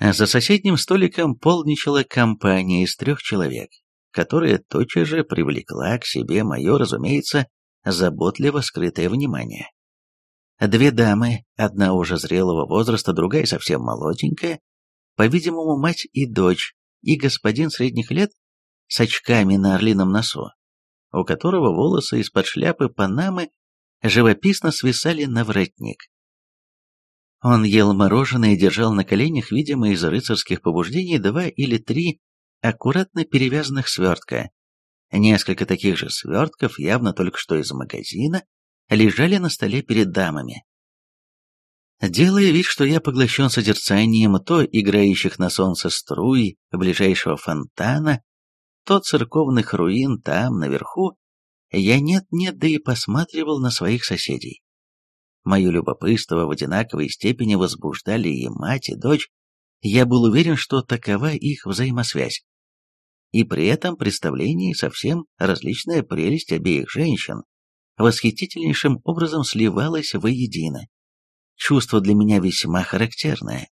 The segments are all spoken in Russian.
За соседним столиком полничала компания из трех человек, которая тотчас же привлекла к себе мое, разумеется, заботливо скрытое внимание. Две дамы, одна уже зрелого возраста, другая совсем молоденькая, по-видимому, мать и дочь, и господин средних лет с очками на орлином носу, у которого волосы из-под шляпы Панамы живописно свисали на воротник. Он ел мороженое и держал на коленях, видимо, из рыцарских побуждений, два или три аккуратно перевязанных свертка. Несколько таких же свертков, явно только что из магазина, лежали на столе перед дамами. Делая вид, что я поглощен созерцанием то играющих на солнце струй ближайшего фонтана, то церковных руин там, наверху, я нет-нет, да и посматривал на своих соседей. Мое любопытство в одинаковой степени возбуждали и мать, и дочь. Я был уверен, что такова их взаимосвязь. И при этом представлении совсем различная прелесть обеих женщин восхитительнейшим образом сливалась воедино. Чувство для меня весьма характерное.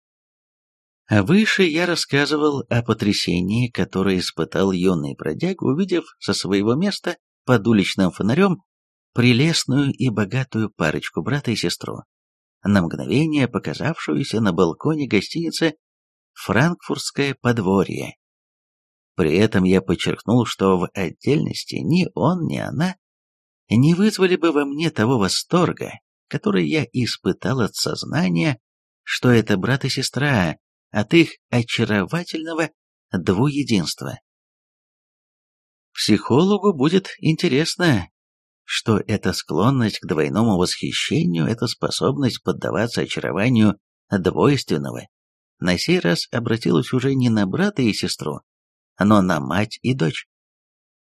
А выше я рассказывал о потрясении, которое испытал юный бродяга, увидев со своего места под уличным фонарем прелестную и богатую парочку брата и сестру, на мгновение показавшуюся на балконе гостиницы «Франкфуртское подворье». При этом я подчеркнул, что в отдельности ни он, ни она не вызвали бы во мне того восторга, который я испытал от сознания, что это брат и сестра, от их очаровательного двуединства. Психологу будет интересно, что эта склонность к двойному восхищению, эта способность поддаваться очарованию двойственного, на сей раз обратилась уже не на брата и сестру, но на мать и дочь.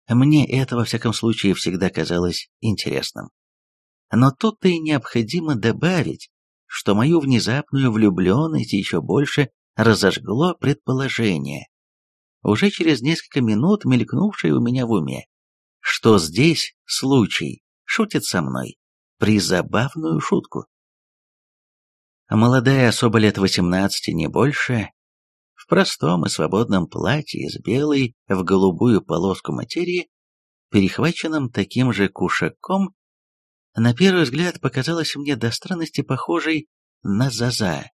Мне это, во всяком случае, всегда казалось интересным. Но тут-то и необходимо добавить, что мою внезапную влюбленность еще больше разожгло предположение, уже через несколько минут мелькнувшее у меня в уме, что здесь случай шутит со мной, призабавную шутку. Молодая особа лет восемнадцати, не больше, в простом и свободном платье из белой в голубую полоску материи, перехваченном таким же кушаком, на первый взгляд показалась мне до странности похожей на Заза.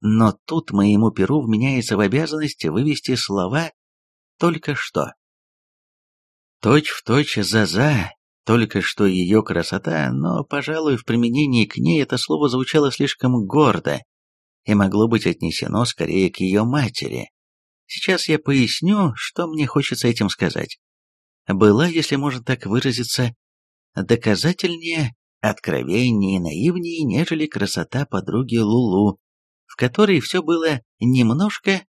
Но тут моему перу вменяется в обязанности вывести слова «только что». Точь в точь Заза, только что ее красота, но, пожалуй, в применении к ней это слово звучало слишком гордо и могло быть отнесено скорее к ее матери. Сейчас я поясню, что мне хочется этим сказать. Была, если можно так выразиться, доказательнее, откровеннее и наивнее, нежели красота подруги Лулу, в которой все было немножко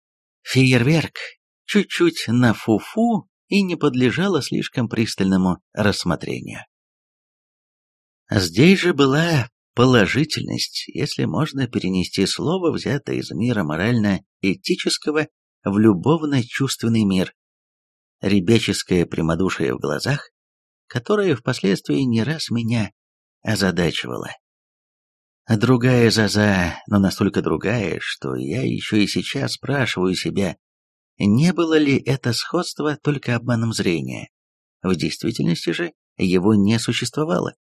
фейерверк, чуть-чуть на фуфу и не подлежало слишком пристальному рассмотрению. Здесь же была положительность, если можно перенести слово, взятое из мира морально-этического в любовно-чувственный мир, ребяческое прямодушие в глазах, которое впоследствии не раз меня озадачивало. Другая Заза, но настолько другая, что я еще и сейчас спрашиваю себя, не было ли это сходство только обманом зрения. В действительности же его не существовало.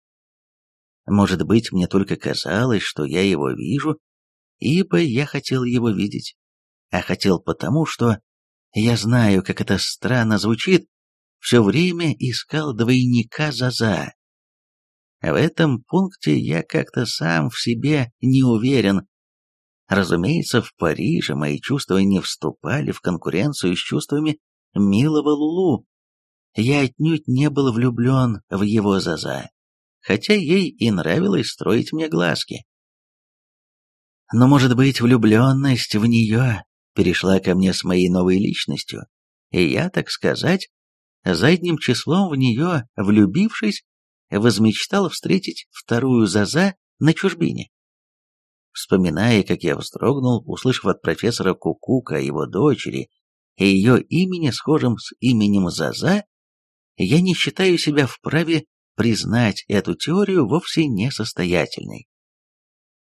Может быть, мне только казалось, что я его вижу, ибо я хотел его видеть. А хотел потому, что, я знаю, как это странно звучит, все время искал двойника Заза. В этом пункте я как-то сам в себе не уверен. Разумеется, в Париже мои чувства не вступали в конкуренцию с чувствами милого Лулу. Я отнюдь не был влюблен в его Заза, хотя ей и нравилось строить мне глазки. Но, может быть, влюбленность в нее перешла ко мне с моей новой личностью, и я, так сказать, задним числом в нее влюбившись, возмечтал встретить вторую Заза на чужбине. Вспоминая, как я вздрогнул, услышав от профессора Кукука о его дочери и ее имени, схожим с именем Заза, я не считаю себя вправе признать эту теорию вовсе несостоятельной.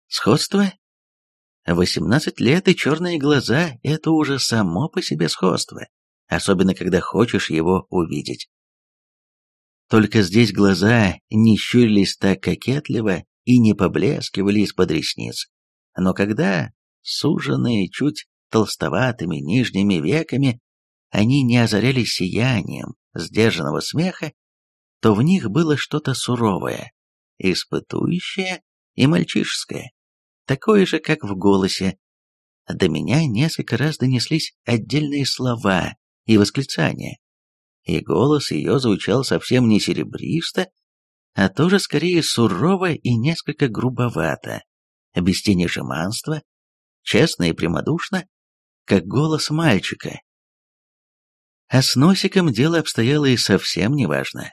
Сходство? Восемнадцать лет и черные глаза – это уже само по себе сходство, особенно когда хочешь его увидеть. Только здесь глаза не щурились так кокетливо и не поблескивали из-под ресниц. Но когда, суженные чуть толстоватыми нижними веками, они не озарялись сиянием сдержанного смеха, то в них было что-то суровое, испытующее и мальчишеское, такое же, как в голосе. До меня несколько раз донеслись отдельные слова и восклицания, и голос ее звучал совсем не серебристо, а тоже скорее сурово и несколько грубовато, без тени жеманства, честно и прямодушно, как голос мальчика. А с носиком дело обстояло и совсем неважно.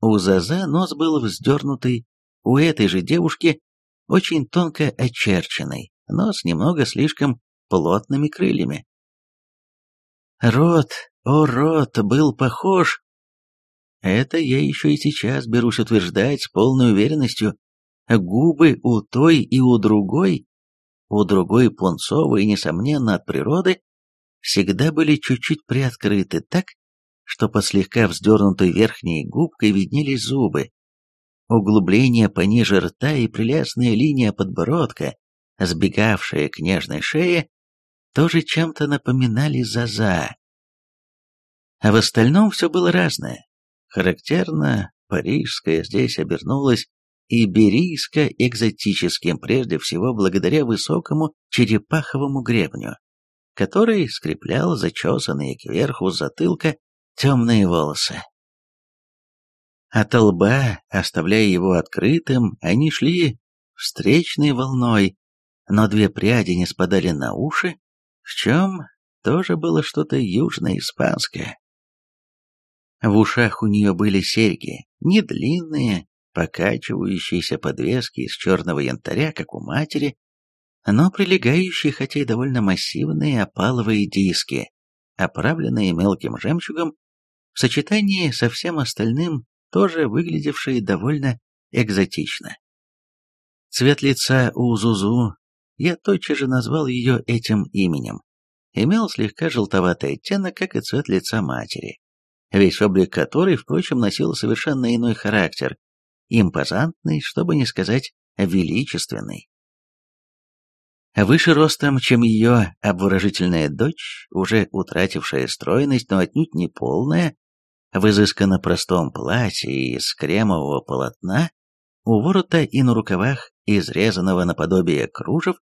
У Заза нос был вздернутый, у этой же девушки очень тонко очерченный, но с немного слишком плотными крыльями. Рот, о, рот был похож. Это я еще и сейчас берусь утверждать с полной уверенностью. Губы у той и у другой, у другой пунцовые, несомненно, от природы, всегда были чуть-чуть приоткрыты так, что под слегка вздернутой верхней губкой виднелись зубы. Углубление пониже рта и прелестная линия подбородка, сбегавшая к нежной шее, тоже чем-то напоминали Заза. А в остальном все было разное. Характерно, парижское здесь обернулось иберийско-экзотическим прежде всего благодаря высокому черепаховому гребню, который скреплял зачесанные кверху затылка темные волосы. От лба, оставляя его открытым, они шли встречной волной, но две пряди не спадали на уши, в чем тоже было что-то южно-испанское. В ушах у нее были серьги, не длинные, покачивающиеся подвески из черного янтаря, как у матери, но прилегающие, хотя и довольно массивные опаловые диски, оправленные мелким жемчугом, в сочетании со всем остальным тоже выглядевшие довольно экзотично. Цвет лица у Зузу, я тотчас же назвал ее этим именем, имел слегка желтоватый оттенок, как и цвет лица матери весь облик которой, впрочем, носил совершенно иной характер, импозантный, чтобы не сказать величественный. Выше ростом, чем ее обворожительная дочь, уже утратившая стройность, но отнюдь не полная, в изысканно простом платье из кремового полотна, у ворота и на рукавах, изрезанного наподобие кружев,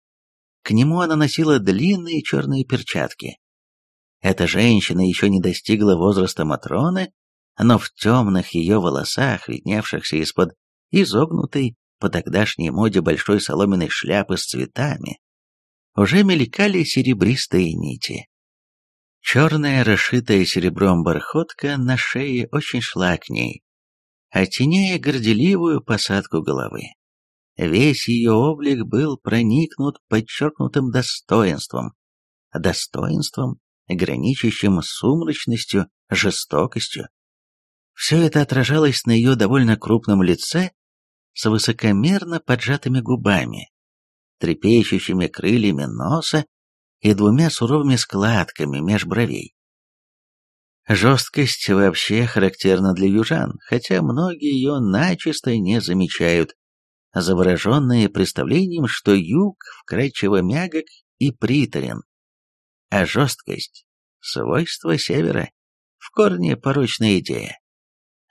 к нему она носила длинные черные перчатки, эта женщина еще не достигла возраста Матроны, но в темных ее волосах, видневшихся из-под изогнутой по тогдашней моде большой соломенной шляпы с цветами, уже мелькали серебристые нити. Черная, расшитая серебром бархотка на шее очень шла к ней, оттеняя горделивую посадку головы. Весь ее облик был проникнут подчеркнутым достоинством, достоинством, граничащим сумрачностью, жестокостью. Все это отражалось на ее довольно крупном лице с высокомерно поджатыми губами, трепещущими крыльями носа и двумя суровыми складками меж бровей. Жесткость вообще характерна для южан, хотя многие ее начисто не замечают, завороженные представлением, что юг вкрадчиво мягок и приторен, а жесткость – свойство севера, в корне порочная идея.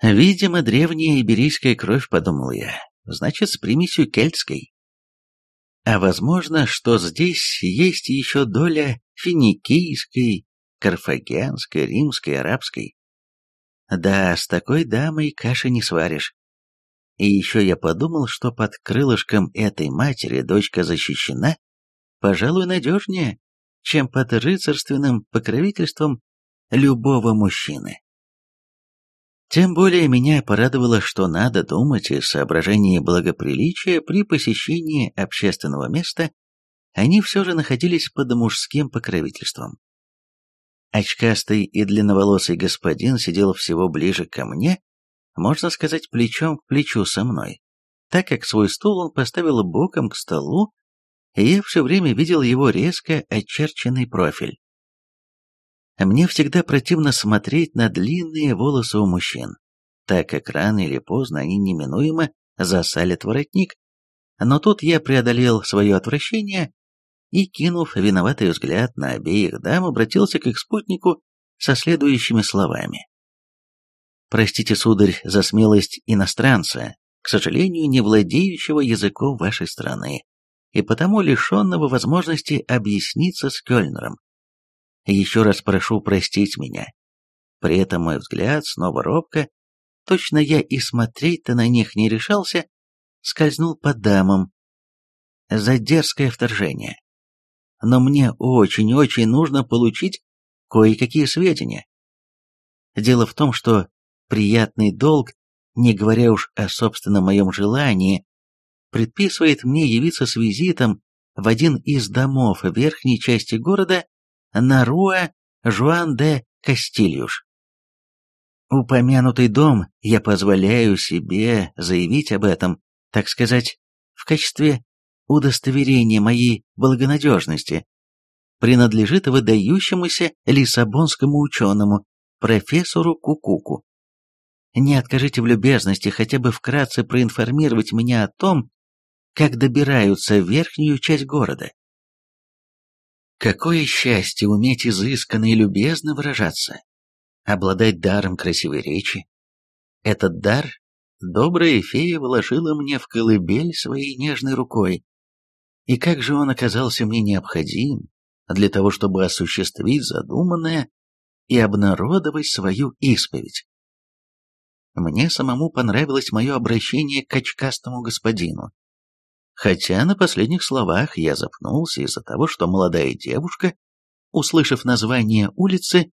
Видимо, древняя иберийская кровь, подумал я, значит, с примесью кельтской. А возможно, что здесь есть еще доля финикийской, карфагенской, римской, арабской. Да, с такой дамой каши не сваришь. И еще я подумал, что под крылышком этой матери дочка защищена, пожалуй, надежнее, чем под рыцарственным покровительством любого мужчины. Тем более меня порадовало, что надо думать из соображений благоприличия при посещении общественного места, они все же находились под мужским покровительством. Очкастый и длинноволосый господин сидел всего ближе ко мне, можно сказать, плечом к плечу со мной, так как свой стул он поставил боком к столу я все время видел его резко очерченный профиль. Мне всегда противно смотреть на длинные волосы у мужчин, так как рано или поздно они неминуемо засалят воротник. Но тут я преодолел свое отвращение и, кинув виноватый взгляд на обеих дам, обратился к их спутнику со следующими словами. «Простите, сударь, за смелость иностранца, к сожалению, не владеющего языком вашей страны, и потому лишенного возможности объясниться с Кёльнером. Еще раз прошу простить меня. При этом мой взгляд снова робко, точно я и смотреть-то на них не решался, скользнул по дамам. За дерзкое вторжение. Но мне очень-очень нужно получить кое-какие сведения. Дело в том, что приятный долг, не говоря уж о собственном моем желании, предписывает мне явиться с визитом в один из домов верхней части города на Руа Жуан де Кастильюш. Упомянутый дом я позволяю себе заявить об этом, так сказать, в качестве удостоверения моей благонадежности, принадлежит выдающемуся лиссабонскому ученому, профессору Кукуку. Не откажите в любезности хотя бы вкратце проинформировать меня о том, как добираются в верхнюю часть города. Какое счастье уметь изысканно и любезно выражаться, обладать даром красивой речи. Этот дар добрая фея вложила мне в колыбель своей нежной рукой. И как же он оказался мне необходим для того, чтобы осуществить задуманное и обнародовать свою исповедь. Мне самому понравилось мое обращение к очкастому господину, Хотя на последних словах я запнулся из-за того, что молодая девушка, услышав название улицы,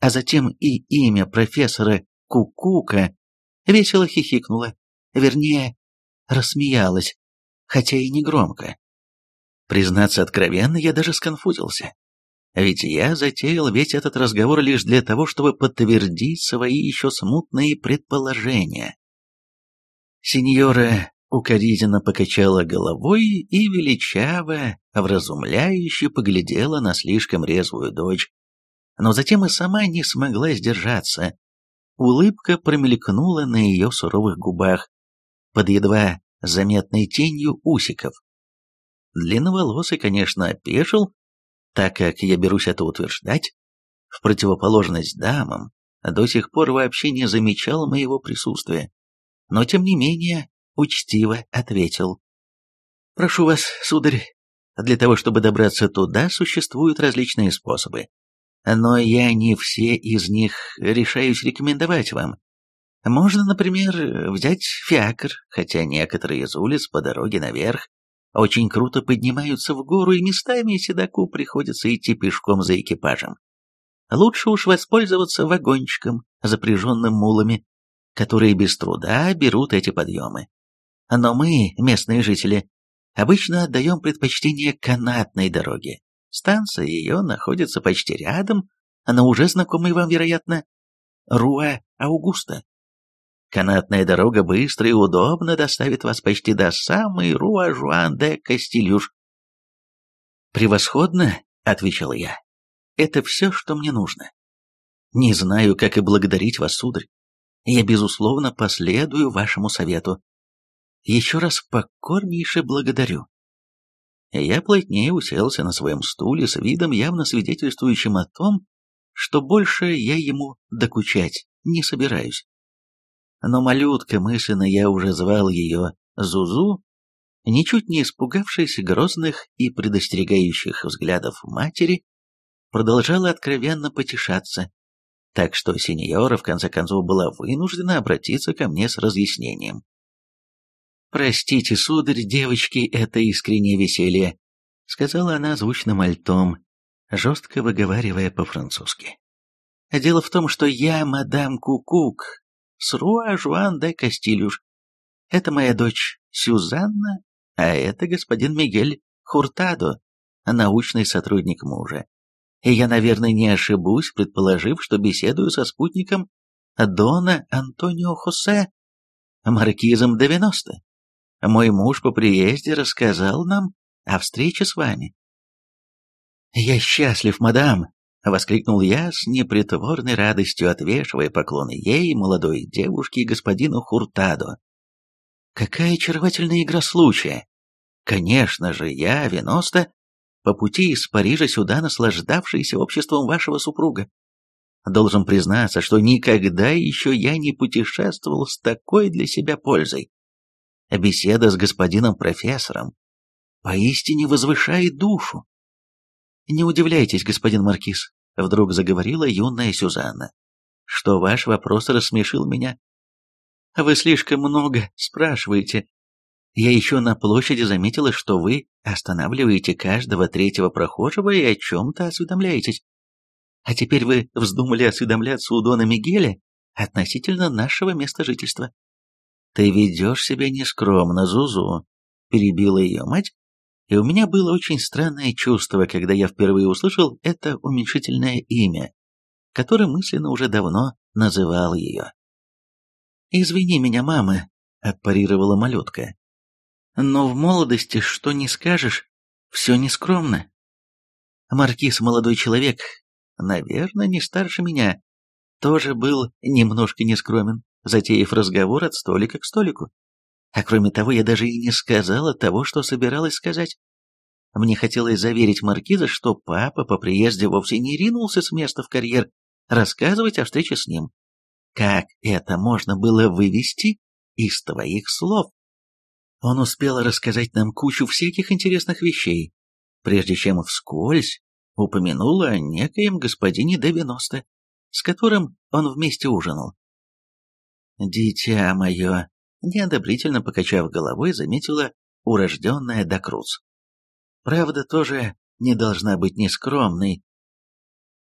а затем и имя профессора Кукука, весело хихикнула, вернее, рассмеялась, хотя и не громко. Признаться откровенно, я даже сконфузился. Ведь я затеял весь этот разговор лишь для того, чтобы подтвердить свои еще смутные предположения. Сеньора укоризненно покачала головой и величаво, вразумляюще поглядела на слишком резвую дочь, но затем и сама не смогла сдержаться. Улыбка промелькнула на ее суровых губах, под едва заметной тенью усиков. Длинноволосый, конечно, опешил, так как я берусь это утверждать, в противоположность дамам, до сих пор вообще не замечал моего присутствия. Но, тем не менее, учтиво ответил. «Прошу вас, сударь, для того, чтобы добраться туда, существуют различные способы. Но я не все из них решаюсь рекомендовать вам. Можно, например, взять фиакр, хотя некоторые из улиц по дороге наверх очень круто поднимаются в гору, и местами седаку приходится идти пешком за экипажем. Лучше уж воспользоваться вагончиком, запряженным мулами, которые без труда берут эти подъемы. Но мы, местные жители, обычно отдаем предпочтение канатной дороге. Станция ее находится почти рядом, она уже знакомая вам, вероятно, Руа-Аугуста. Канатная дорога быстро и удобно доставит вас почти до самой Руа-Жуан-де-Кастильюш. «Превосходно», — отвечал я. «Это все, что мне нужно. Не знаю, как и благодарить вас, сударь. Я, безусловно, последую вашему совету. Еще раз покорнейше благодарю. Я плотнее уселся на своем стуле с видом, явно свидетельствующим о том, что больше я ему докучать не собираюсь. Но малютка, мысленно я уже звал ее Зузу, ничуть не испугавшись грозных и предостерегающих взглядов матери, продолжала откровенно потешаться, так что сеньора в конце концов была вынуждена обратиться ко мне с разъяснением. «Простите, сударь, девочки, это искреннее веселье», — сказала она звучным альтом, жестко выговаривая по-французски. «Дело в том, что я мадам Кукук, с Руа Жуан де Кастильюш. Это моя дочь Сюзанна, а это господин Мигель Хуртадо, научный сотрудник мужа. И я, наверное, не ошибусь, предположив, что беседую со спутником Дона Антонио Хосе, маркизом 90. Мой муж по приезде рассказал нам о встрече с вами. «Я счастлив, мадам!» — воскликнул я с непритворной радостью, отвешивая поклоны ей, молодой девушке и господину Хуртадо. «Какая очаровательная игра случая! Конечно же, я, Веноста, по пути из Парижа сюда наслаждавшийся обществом вашего супруга. Должен признаться, что никогда еще я не путешествовал с такой для себя пользой. Беседа с господином профессором поистине возвышает душу. «Не удивляйтесь, господин Маркиз», — вдруг заговорила юная Сюзанна, «что ваш вопрос рассмешил меня. Вы слишком много спрашиваете. Я еще на площади заметила, что вы останавливаете каждого третьего прохожего и о чем-то осведомляетесь. А теперь вы вздумали осведомляться у Дона Мигеля относительно нашего места жительства. Ты ведешь себя нескромно, Зузу, перебила ее мать, и у меня было очень странное чувство, когда я впервые услышал это уменьшительное имя, которым мысленно уже давно называл ее. «Извини меня, мама», — отпарировала малютка. «Но в молодости, что не скажешь, все нескромно. Маркиз молодой человек, наверное, не старше меня, тоже был немножко нескромен, затеяв разговор от столика к столику. А кроме того, я даже и не сказала того, что собиралась сказать. Мне хотелось заверить маркиза, что папа по приезде вовсе не ринулся с места в карьер рассказывать о встрече с ним. Как это можно было вывести из твоих слов? Он успел рассказать нам кучу всяких интересных вещей, прежде чем вскользь упомянул о некоем господине Д-90, с которым он вместе ужинал. «Дитя мое!» неодобрительно покачав головой, заметила урожденная Докруц. Правда тоже не должна быть нескромной.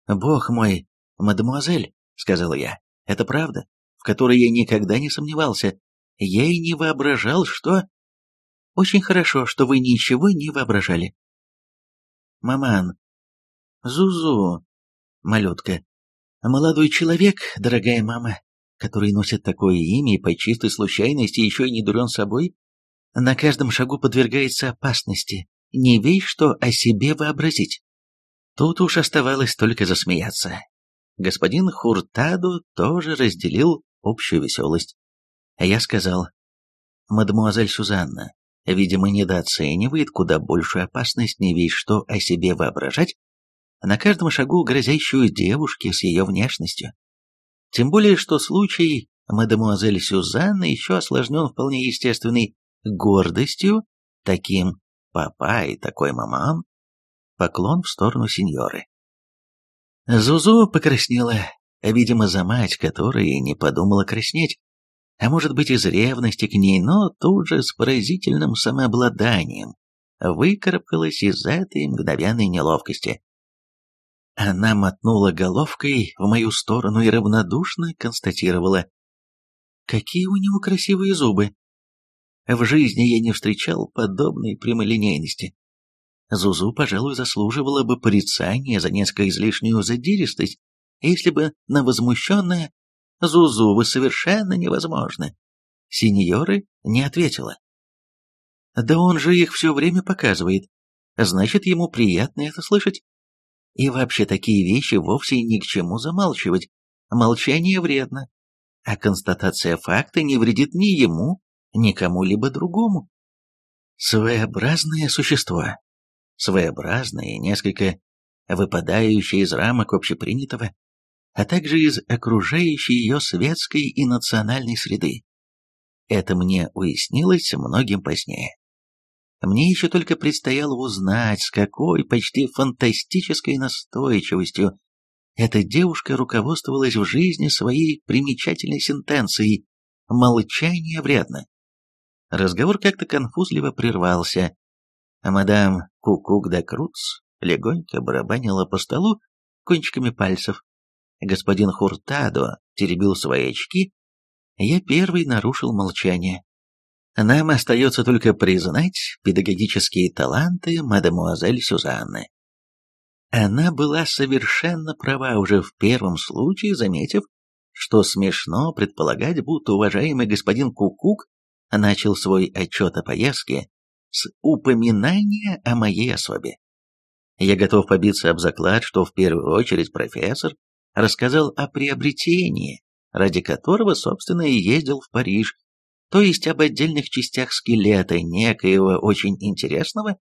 «Бог мой, мадемуазель», — сказал я, — «это правда, в которой я никогда не сомневался. Я и не воображал, что...» «Очень хорошо, что вы ничего не воображали». «Маман, Зузу, малютка, молодой человек, дорогая мама, который носит такое имя и по чистой случайности еще и не дурен собой, на каждом шагу подвергается опасности, не весь что о себе вообразить. Тут уж оставалось только засмеяться. Господин Хуртаду тоже разделил общую веселость. А я сказал, «Мадемуазель Сюзанна, видимо, недооценивает куда большую опасность не весь что о себе воображать, на каждом шагу грозящую девушке с ее внешностью. Тем более, что случай мадемуазель Сюзанны еще осложнен вполне естественной гордостью, таким папа и такой мамам. Поклон в сторону сеньоры. Зузу покраснела, видимо, за мать, которая не подумала краснеть, а может быть из ревности к ней, но тут же с поразительным самообладанием выкарабкалась из этой мгновенной неловкости. Она мотнула головкой в мою сторону и равнодушно констатировала. «Какие у него красивые зубы!» В жизни я не встречал подобной прямолинейности. Зузу, пожалуй, заслуживала бы порицания за несколько излишнюю задиристость, если бы на возмущенное «Зузу, вы совершенно невозможны!» Синьоры не ответила. «Да он же их все время показывает. Значит, ему приятно это слышать. И вообще такие вещи вовсе ни к чему замалчивать. Молчание вредно. А констатация факта не вредит ни ему, ни кому-либо другому. Своеобразное существо. Своеобразное, несколько выпадающее из рамок общепринятого, а также из окружающей ее светской и национальной среды. Это мне уяснилось многим позднее. Мне еще только предстояло узнать, с какой почти фантастической настойчивостью эта девушка руководствовалась в жизни своей примечательной сентенцией «молчание вредно». Разговор как-то конфузливо прервался, а мадам Кукук да Круц легонько барабанила по столу кончиками пальцев. Господин Хуртадо теребил свои очки, я первый нарушил молчание. Нам остается только признать педагогические таланты мадемуазель Сюзанны. Она была совершенно права уже в первом случае, заметив, что смешно предполагать, будто уважаемый господин Кукук начал свой отчет о поездке с упоминания о моей особе. Я готов побиться об заклад, что в первую очередь профессор рассказал о приобретении, ради которого, собственно, и ездил в Париж, то есть об отдельных частях скелета некоего очень интересного,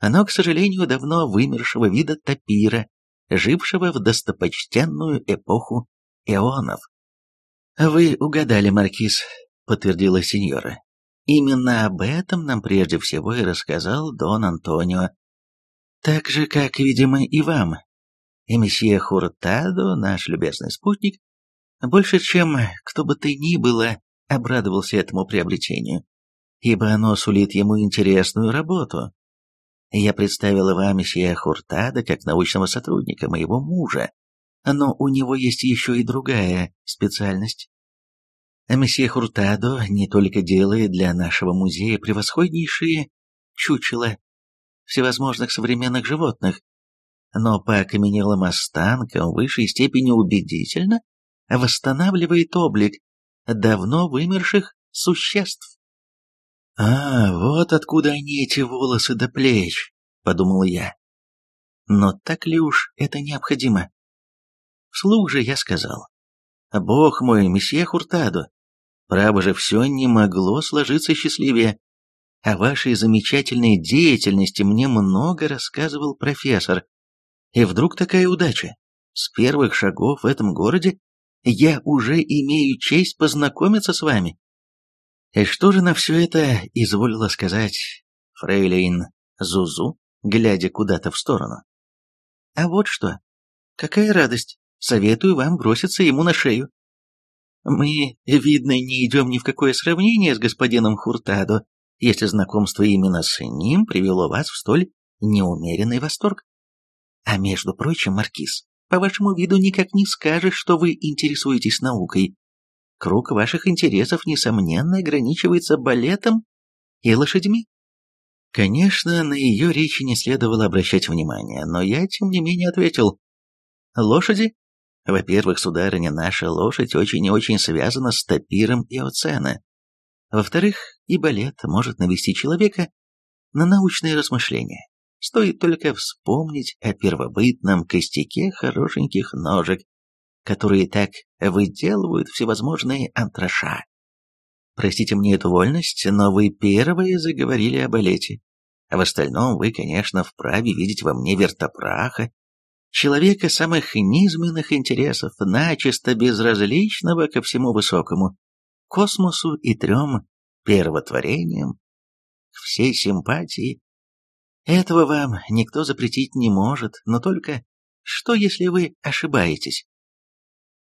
но, к сожалению, давно вымершего вида тапира, жившего в достопочтенную эпоху эонов. «Вы угадали, Маркиз», — подтвердила сеньора. «Именно об этом нам прежде всего и рассказал Дон Антонио. Так же, как, видимо, и вам. И месье Хуртадо, наш любезный спутник, больше, чем кто бы ты ни было, обрадовался этому приобретению, ибо оно сулит ему интересную работу. Я представила вам месье Хуртадо как научного сотрудника моего мужа, но у него есть еще и другая специальность. Месье Хуртадо не только делает для нашего музея превосходнейшие чучела всевозможных современных животных, но по окаменелым останкам в высшей степени убедительно восстанавливает облик давно вымерших существ. «А, вот откуда они, эти волосы до плеч», — подумал я. Но так ли уж это необходимо? Вслух же я сказал. «Бог мой, месье Хуртадо, право же все не могло сложиться счастливее. О вашей замечательной деятельности мне много рассказывал профессор. И вдруг такая удача. С первых шагов в этом городе я уже имею честь познакомиться с вами. И что же на все это изволила сказать фрейлейн Зузу, глядя куда-то в сторону? А вот что. Какая радость. Советую вам броситься ему на шею. Мы, видно, не идем ни в какое сравнение с господином Хуртадо, если знакомство именно с ним привело вас в столь неумеренный восторг. А между прочим, Маркиз, по вашему виду никак не скажешь, что вы интересуетесь наукой. Круг ваших интересов, несомненно, ограничивается балетом и лошадьми. Конечно, на ее речи не следовало обращать внимания, но я, тем не менее, ответил. Лошади? Во-первых, сударыня, наша лошадь очень и очень связана с топиром и оцена. Во-вторых, и балет может навести человека на научные размышления. Стоит только вспомнить о первобытном костяке хорошеньких ножек, которые так выделывают всевозможные антраша. Простите мне эту вольность, но вы первые заговорили о балете. А в остальном вы, конечно, вправе видеть во мне вертопраха, человека самых низменных интересов, начисто безразличного ко всему высокому, космосу и трем первотворениям, всей симпатии этого вам никто запретить не может, но только что, если вы ошибаетесь?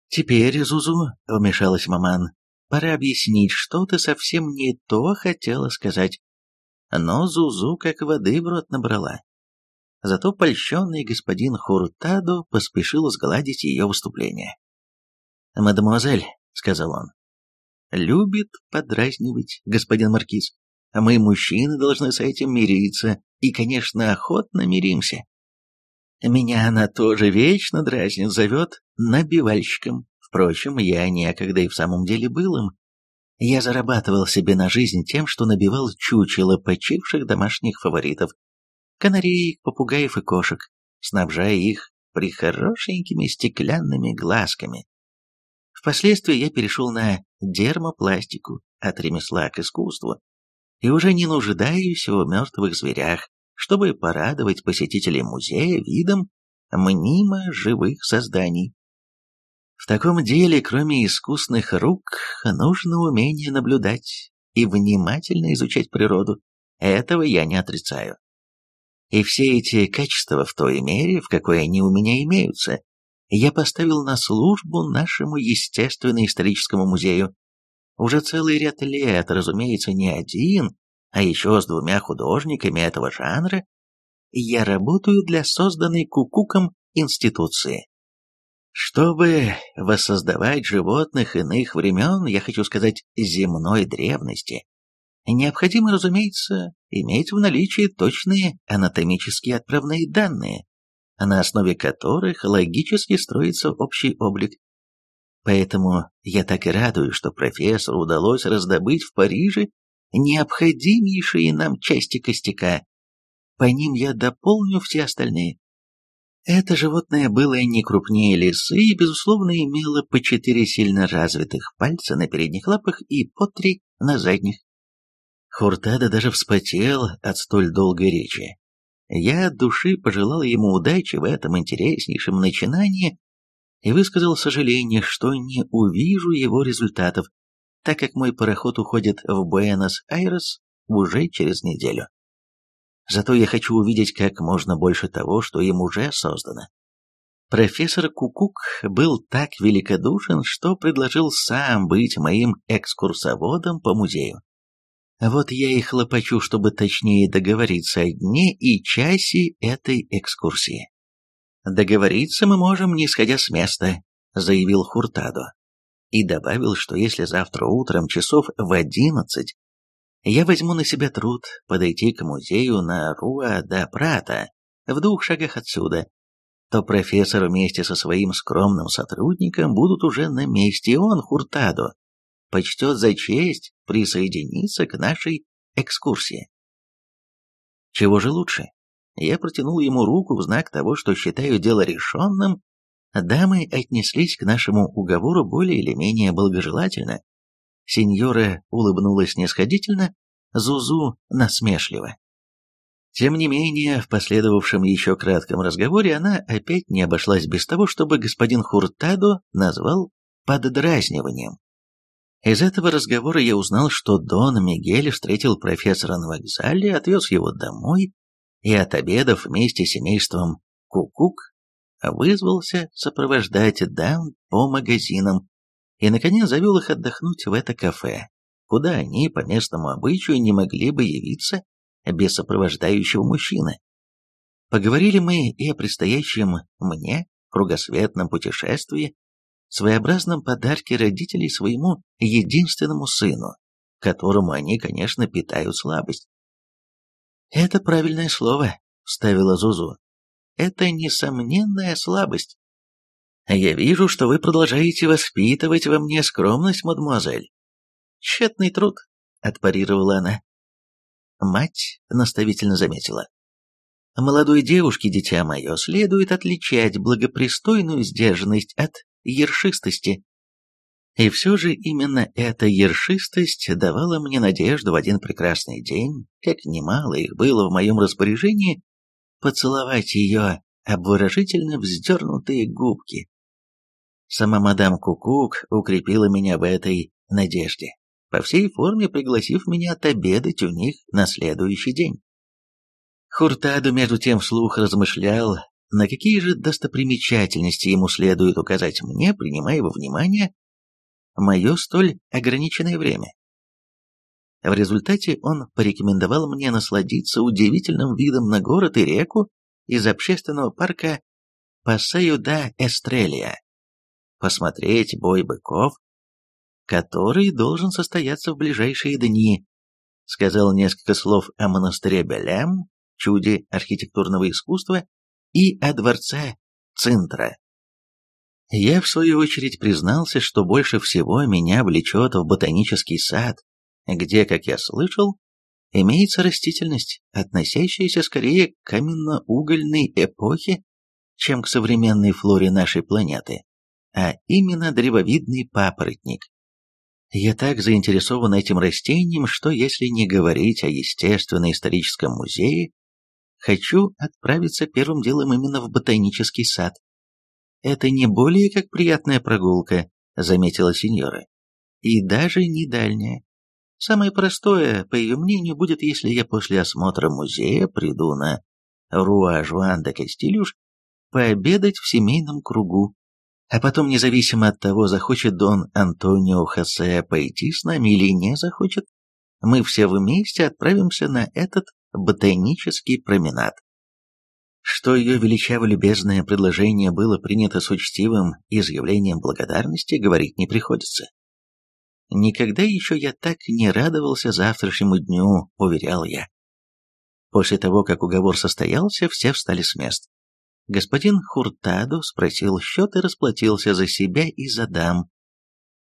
Теперь, Зузу, вмешалась маман, пора объяснить, что ты совсем не то хотела сказать. Но Зузу как воды в рот набрала. Зато польщенный господин Хуртадо поспешил сгладить ее выступление. «Мадемуазель», — сказал он, — «любит подразнивать господин Маркиз. Мы, мужчины, должны с этим мириться и, конечно, охотно миримся. Меня она тоже вечно дразнит, зовет набивальщиком. Впрочем, я некогда и в самом деле был им. Я зарабатывал себе на жизнь тем, что набивал чучело почивших домашних фаворитов, канареек, попугаев и кошек, снабжая их прихорошенькими стеклянными глазками. Впоследствии я перешел на дермопластику, от ремесла к искусству, и уже не нуждаюсь в мертвых зверях, чтобы порадовать посетителей музея видом мнимо живых созданий. В таком деле, кроме искусных рук, нужно умение наблюдать и внимательно изучать природу. Этого я не отрицаю. И все эти качества в той мере, в какой они у меня имеются, я поставил на службу нашему естественно-историческому музею, уже целый ряд лет, разумеется, не один, а еще с двумя художниками этого жанра, я работаю для созданной Кукуком институции. Чтобы воссоздавать животных иных времен, я хочу сказать, земной древности, необходимо, разумеется, иметь в наличии точные анатомические отправные данные, на основе которых логически строится общий облик Поэтому я так и радуюсь, что профессору удалось раздобыть в Париже необходимейшие нам части костяка. По ним я дополню все остальные. Это животное было не крупнее лисы и, безусловно, имело по четыре сильно развитых пальца на передних лапах и по три на задних. Хуртада даже вспотел от столь долгой речи. Я от души пожелал ему удачи в этом интереснейшем начинании и высказал сожаление, что не увижу его результатов, так как мой пароход уходит в Буэнос-Айрес уже через неделю. Зато я хочу увидеть как можно больше того, что им уже создано. Профессор Кукук был так великодушен, что предложил сам быть моим экскурсоводом по музею. Вот я и хлопочу, чтобы точнее договориться о дне и часе этой экскурсии. «Договориться мы можем, не сходя с места», — заявил Хуртадо. И добавил, что если завтра утром часов в одиннадцать я возьму на себя труд подойти к музею на Руа-да-Прата, в двух шагах отсюда, то профессор вместе со своим скромным сотрудником будут уже на месте, и он, Хуртадо, почтет за честь присоединиться к нашей экскурсии. Чего же лучше? Я протянул ему руку в знак того, что считаю дело решенным. Дамы отнеслись к нашему уговору более или менее благожелательно, Сеньора улыбнулась нисходительно, Зузу насмешливо. Тем не менее, в последовавшем еще кратком разговоре она опять не обошлась без того, чтобы господин Хуртадо назвал поддразниванием. Из этого разговора я узнал, что Дон Мигель встретил профессора на вокзале, отвез его домой и от обедов вместе с семейством Кукук вызвался сопровождать дам по магазинам, и, наконец, завел их отдохнуть в это кафе, куда они, по местному обычаю, не могли бы явиться без сопровождающего мужчины. Поговорили мы и о предстоящем мне кругосветном путешествии, своеобразном подарке родителей своему единственному сыну, которому они, конечно, питают слабость. «Это правильное слово», — вставила Зузу. «Это несомненная слабость. Я вижу, что вы продолжаете воспитывать во мне скромность, мадемуазель. Тщетный труд, отпарировала она. Мать наставительно заметила. Молодой девушке, дитя мое, следует отличать благопристойную сдержанность от ершистости. И все же именно эта ершистость давала мне надежду в один прекрасный день, как немало их было в моем распоряжении, поцеловать ее обворожительно вздернутые губки. Сама мадам Кукук укрепила меня в этой надежде, по всей форме пригласив меня отобедать у них на следующий день. Хуртаду между тем вслух размышлял, на какие же достопримечательности ему следует указать мне, принимая во внимание мое столь ограниченное время. В результате он порекомендовал мне насладиться удивительным видом на город и реку из общественного парка Пассею да Эстрелия, посмотреть бой быков, который должен состояться в ближайшие дни, сказал несколько слов о монастыре Белям, чуде архитектурного искусства, и о дворце Цинтра. Я, в свою очередь, признался, что больше всего меня влечет в ботанический сад, где, как я слышал, имеется растительность, относящаяся скорее к каменно-угольной эпохе, чем к современной флоре нашей планеты а именно древовидный папоротник. Я так заинтересован этим растением, что если не говорить о естественно-историческом музее, хочу отправиться первым делом именно в ботанический сад. Это не более как приятная прогулка, заметила сеньора, и даже не дальняя. Самое простое, по ее мнению, будет, если я после осмотра музея приду на Руа Жуан де Кастильюш пообедать в семейном кругу а потом, независимо от того, захочет Дон Антонио Хосе пойти с нами или не захочет, мы все вместе отправимся на этот ботанический променад. Что ее величаво любезное предложение было принято с учтивым изъявлением благодарности, говорить не приходится. Никогда еще я так не радовался завтрашнему дню, уверял я. После того, как уговор состоялся, все встали с мест. Господин Хуртадо спросил счет и расплатился за себя и за дам.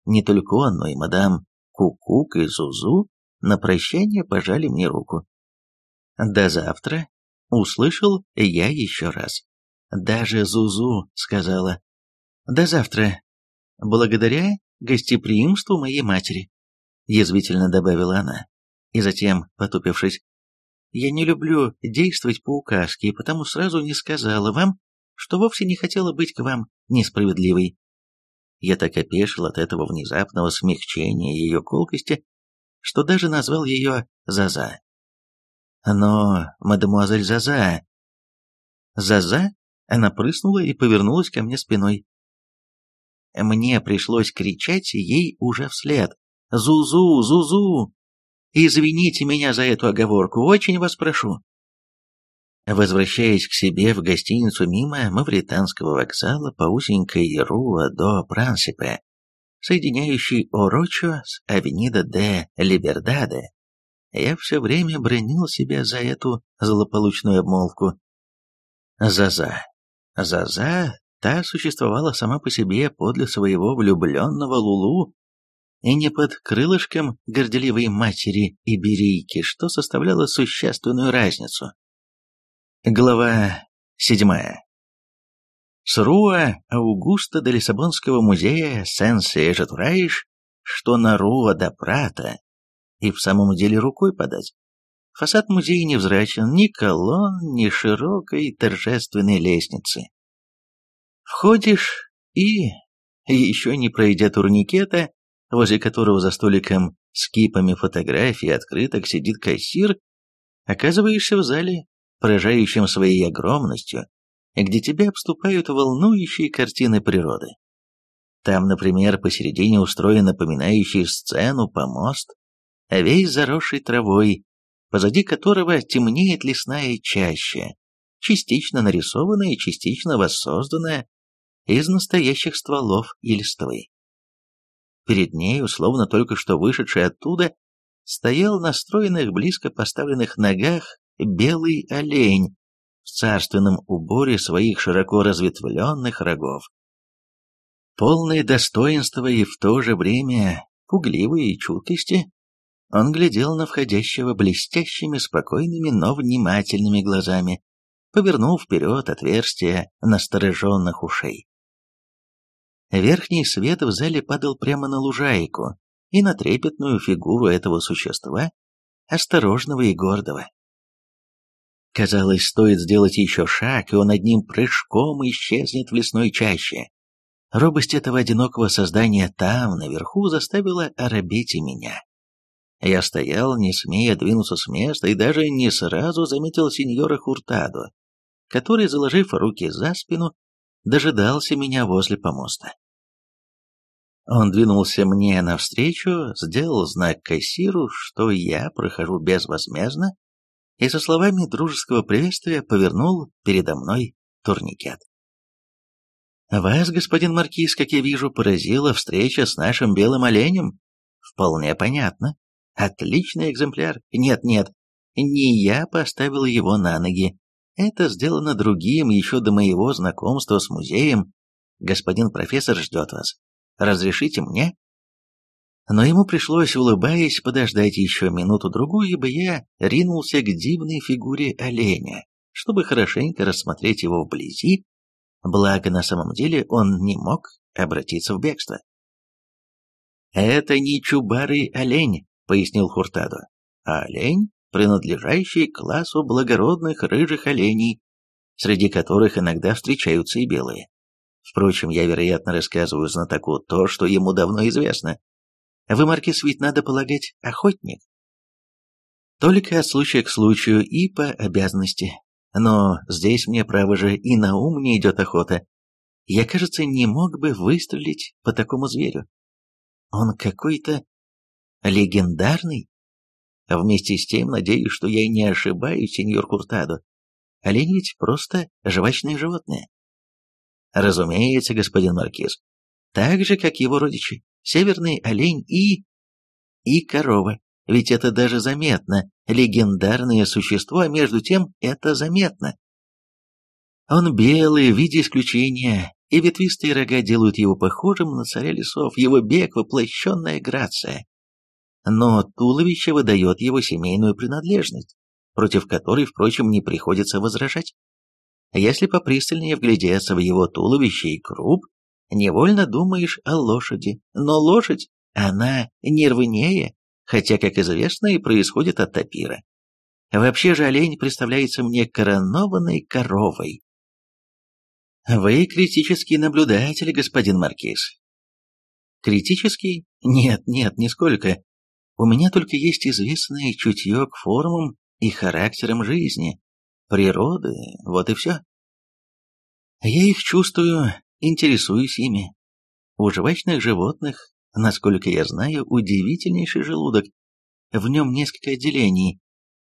Не только он, но и мадам Кукук и Зузу на прощание пожали мне руку. «До завтра», — услышал я еще раз. Даже Зузу сказала. «До завтра. Благодаря гостеприимству моей матери», — язвительно добавила она. И затем, потупившись, «Я не люблю действовать по указке, и потому сразу не сказала вам, что вовсе не хотела быть к вам несправедливой». Я так опешил от этого внезапного смягчения ее колкости, что даже назвал ее Заза. Но, мадемуазель Заза... Заза? Она прыснула и повернулась ко мне спиной. Мне пришлось кричать ей уже вслед. «Зузу! Зузу! Извините меня за эту оговорку, очень вас прошу!» Возвращаясь к себе в гостиницу мимо Мавританского вокзала по узенькой Руа до Прансипе, соединяющей Орочо с Авенида де Либердаде, я все время бронил себя за эту злополучную обмолвку. Заза. Заза, та существовала сама по себе подле своего влюбленного Лулу, и не под крылышком горделивой матери Иберийки, что составляло существенную разницу. Глава седьмая. С Руа Аугуста до Лиссабонского музея Сен-Сежетураиш, что на Руа до Прата, и в самом деле рукой подать. Фасад музея невзрачен, ни колонн, ни широкой торжественной лестницы. Входишь и, еще не пройдя турникета, возле которого за столиком с кипами фотографий открыток сидит кассир, оказываешься в зале, поражающем своей огромностью, где тебя обступают волнующие картины природы. Там, например, посередине устроен напоминающий сцену помост, весь заросший травой, позади которого темнеет лесная чаща, частично нарисованная и частично воссозданная из настоящих стволов и листвы. Перед ней, условно только что вышедший оттуда, стоял на стройных, близко поставленных ногах белый олень в царственном уборе своих широко разветвленных рогов. Полное достоинства и в то же время пугливые чуткости, он глядел на входящего блестящими, спокойными, но внимательными глазами, повернув вперед отверстие настороженных ушей. Верхний свет в зале падал прямо на лужайку и на трепетную фигуру этого существа, осторожного и гордого. Казалось, стоит сделать еще шаг, и он одним прыжком исчезнет в лесной чаще. Робость этого одинокого создания там, наверху, заставила оробеть и меня. Я стоял, не смея двинуться с места, и даже не сразу заметил сеньора Хуртадо, который, заложив руки за спину, дожидался меня возле помоста. Он двинулся мне навстречу, сделал знак кассиру, что я прохожу безвозмездно, и со словами дружеского приветствия повернул передо мной турникет. «Вас, господин Маркиз, как я вижу, поразила встреча с нашим белым оленем? Вполне понятно. Отличный экземпляр. Нет-нет, не я поставил его на ноги. Это сделано другим еще до моего знакомства с музеем. Господин профессор ждет вас. Разрешите мне?» Но ему пришлось, улыбаясь, подождать еще минуту-другую, ибо я ринулся к дивной фигуре оленя, чтобы хорошенько рассмотреть его вблизи, благо на самом деле он не мог обратиться в бегство. «Это не чубарый олень», — пояснил Хуртадо, — «а олень, принадлежащий к классу благородных рыжих оленей, среди которых иногда встречаются и белые. Впрочем, я, вероятно, рассказываю знатоку то, что ему давно известно. Вы, Маркиз, ведь, надо полагать, охотник. Только от случая к случаю и по обязанности. Но здесь мне, право же, и на ум не идет охота. Я, кажется, не мог бы выстрелить по такому зверю. Он какой-то легендарный. Вместе с тем, надеюсь, что я не ошибаюсь, сеньор Куртадо. Олень ведь просто жвачное животное. Разумеется, господин Маркиз. Так же, как его родичи северный олень и... и корова. Ведь это даже заметно. Легендарное существо, а между тем это заметно. Он белый, в виде исключения, и ветвистые рога делают его похожим на царя лесов, его бег — воплощенная грация. Но туловище выдает его семейную принадлежность, против которой, впрочем, не приходится возражать. Если попристальнее вглядеться в его туловище и круп, невольно думаешь о лошади, но лошадь, она нервнее, хотя, как известно, и происходит от тапира. Вообще же олень представляется мне коронованной коровой. Вы критический наблюдатель, господин Маркиз. Критический? Нет, нет, нисколько. У меня только есть известное чутье к формам и характерам жизни, природы, вот и все. Я их чувствую, интересуюсь ими. У жвачных животных, насколько я знаю, удивительнейший желудок. В нем несколько отделений,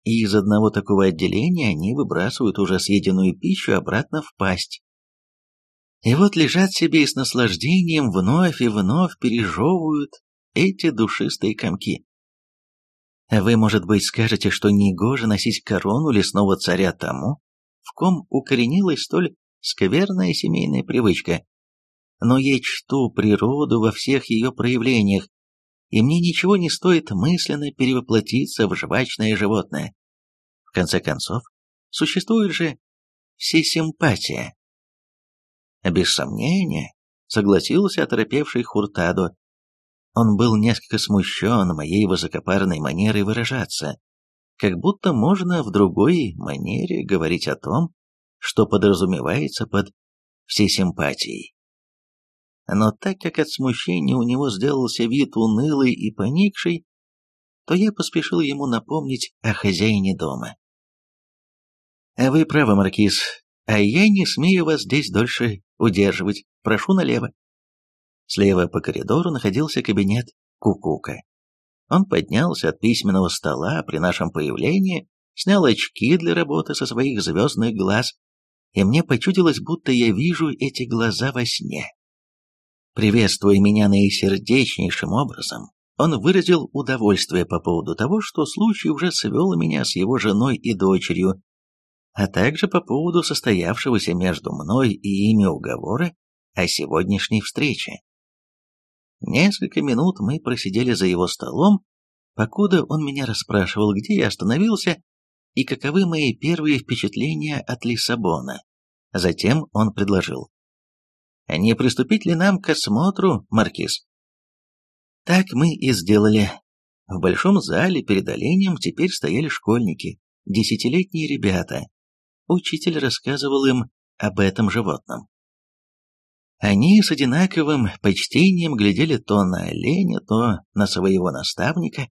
и из одного такого отделения они выбрасывают уже съеденную пищу обратно в пасть. И вот лежат себе и с наслаждением вновь и вновь пережевывают эти душистые комки. Вы, может быть, скажете, что негоже носить корону лесного царя тому, в ком укоренилась столь скверная семейная привычка. Но я чту природу во всех ее проявлениях, и мне ничего не стоит мысленно перевоплотиться в жвачное животное. В конце концов, существует же всесимпатия. Без сомнения, согласился оторопевший Хуртадо. Он был несколько смущен моей высокопарной манерой выражаться, как будто можно в другой манере говорить о том, что подразумевается под всесимпатией. Но так как от смущения у него сделался вид унылый и поникший, то я поспешил ему напомнить о хозяине дома. «Вы правы, Маркиз, а я не смею вас здесь дольше удерживать. Прошу налево». Слева по коридору находился кабинет Кукука. Он поднялся от письменного стола при нашем появлении, снял очки для работы со своих звездных глаз, и мне почудилось, будто я вижу эти глаза во сне. Приветствуя меня наисердечнейшим образом, он выразил удовольствие по поводу того, что случай уже свел меня с его женой и дочерью, а также по поводу состоявшегося между мной и ими уговора о сегодняшней встрече. Несколько минут мы просидели за его столом, покуда он меня расспрашивал, где я остановился и каковы мои первые впечатления от Лиссабона. Затем он предложил. Не приступить ли нам к осмотру, Маркиз? Так мы и сделали. В большом зале перед оленем теперь стояли школьники, десятилетние ребята. Учитель рассказывал им об этом животном. Они с одинаковым почтением глядели то на оленя, то на своего наставника.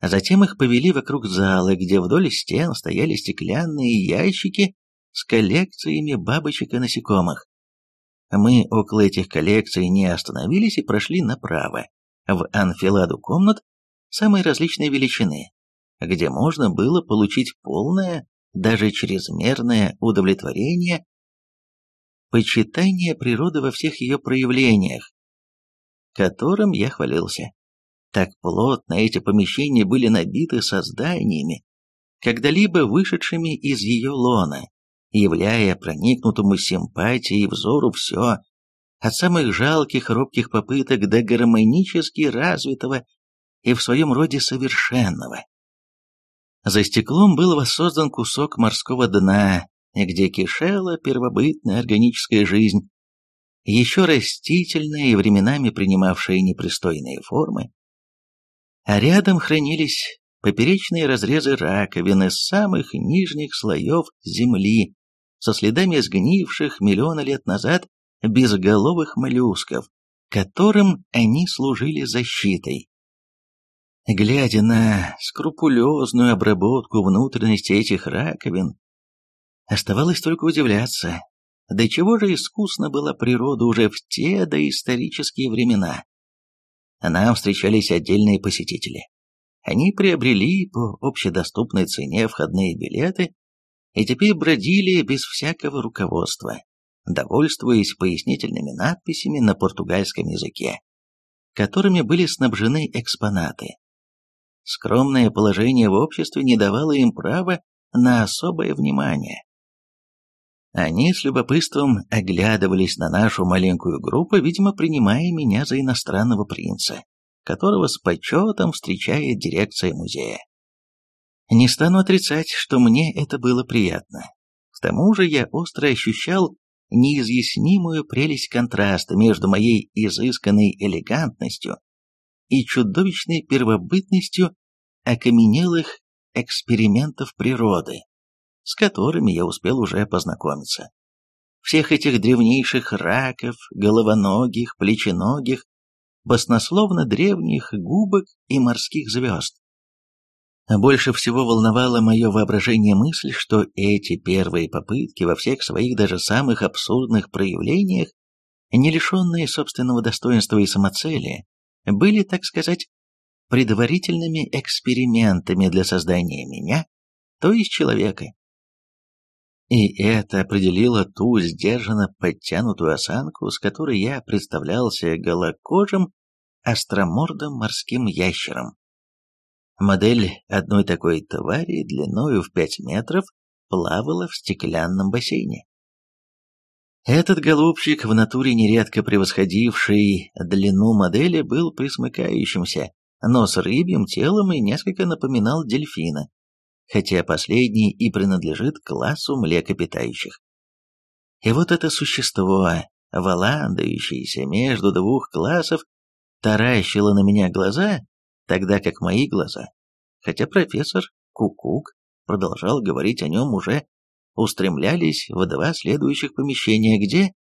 А затем их повели вокруг зала, где вдоль стен стояли стеклянные ящики с коллекциями бабочек и насекомых. Мы около этих коллекций не остановились и прошли направо, в анфиладу комнат самой различной величины, где можно было получить полное, даже чрезмерное удовлетворение, почитание природы во всех ее проявлениях, которым я хвалился. Так плотно эти помещения были набиты созданиями, когда-либо вышедшими из ее лона, являя проникнутому симпатией взору все, от самых жалких робких попыток до гармонически развитого и в своем роде совершенного. За стеклом был воссоздан кусок морского дна, где кишела первобытная органическая жизнь, еще растительная и временами принимавшая непристойные формы. А рядом хранились поперечные разрезы раковины самых нижних слоев земли, со следами сгнивших миллионы лет назад безголовых моллюсков, которым они служили защитой. Глядя на скрупулезную обработку внутренности этих раковин, оставалось только удивляться, до чего же искусна была природа уже в те доисторические времена. Нам встречались отдельные посетители. Они приобрели по общедоступной цене входные билеты и теперь бродили без всякого руководства, довольствуясь пояснительными надписями на португальском языке, которыми были снабжены экспонаты. Скромное положение в обществе не давало им права на особое внимание. Они с любопытством оглядывались на нашу маленькую группу, видимо, принимая меня за иностранного принца, которого с почетом встречает дирекция музея. Не стану отрицать, что мне это было приятно. К тому же я остро ощущал неизъяснимую прелесть контраста между моей изысканной элегантностью и чудовищной первобытностью окаменелых экспериментов природы, с которыми я успел уже познакомиться. Всех этих древнейших раков, головоногих, плеченогих, баснословно древних губок и морских звезд. Больше всего волновало мое воображение мысль, что эти первые попытки во всех своих даже самых абсурдных проявлениях, не лишенные собственного достоинства и самоцели, были, так сказать, предварительными экспериментами для создания меня, то есть человека. И это определило ту сдержанно подтянутую осанку, с которой я представлялся голокожим, остромордым морским ящером. Модель одной такой твари длиною в 5 метров плавала в стеклянном бассейне. Этот голубчик, в натуре нередко превосходивший длину модели, был присмыкающимся, но с рыбьим телом и несколько напоминал дельфина, хотя последний и принадлежит классу млекопитающих. И вот это существо, валандающееся между двух классов, таращило на меня глаза тогда как мои глаза, хотя профессор Кукук продолжал говорить о нем уже, устремлялись в два следующих помещения, где,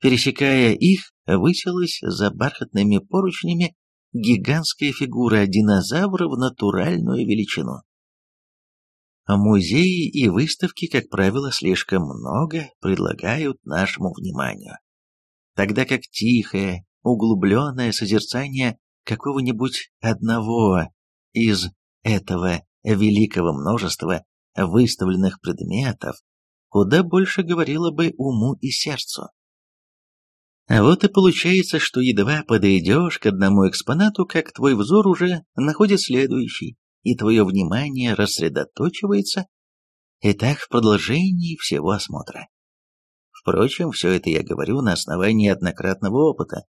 пересекая их, высилась за бархатными поручнями гигантская фигура динозавра в натуральную величину. Музеи и выставки, как правило, слишком много предлагают нашему вниманию, тогда как тихое, углубленное созерцание какого-нибудь одного из этого великого множества выставленных предметов куда больше говорило бы уму и сердцу. А вот и получается, что едва подойдешь к одному экспонату, как твой взор уже находит следующий, и твое внимание рассредоточивается, и так в продолжении всего осмотра. Впрочем, все это я говорю на основании однократного опыта,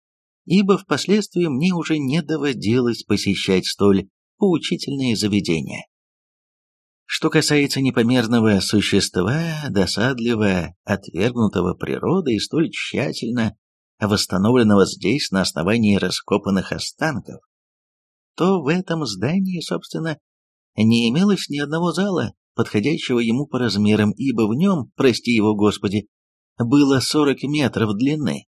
ибо впоследствии мне уже не доводилось посещать столь поучительные заведения. Что касается непомерного существа, досадливо отвергнутого природой и столь тщательно восстановленного здесь на основании раскопанных останков, то в этом здании, собственно, не имелось ни одного зала, подходящего ему по размерам, ибо в нем, прости его Господи, было 40 метров длины,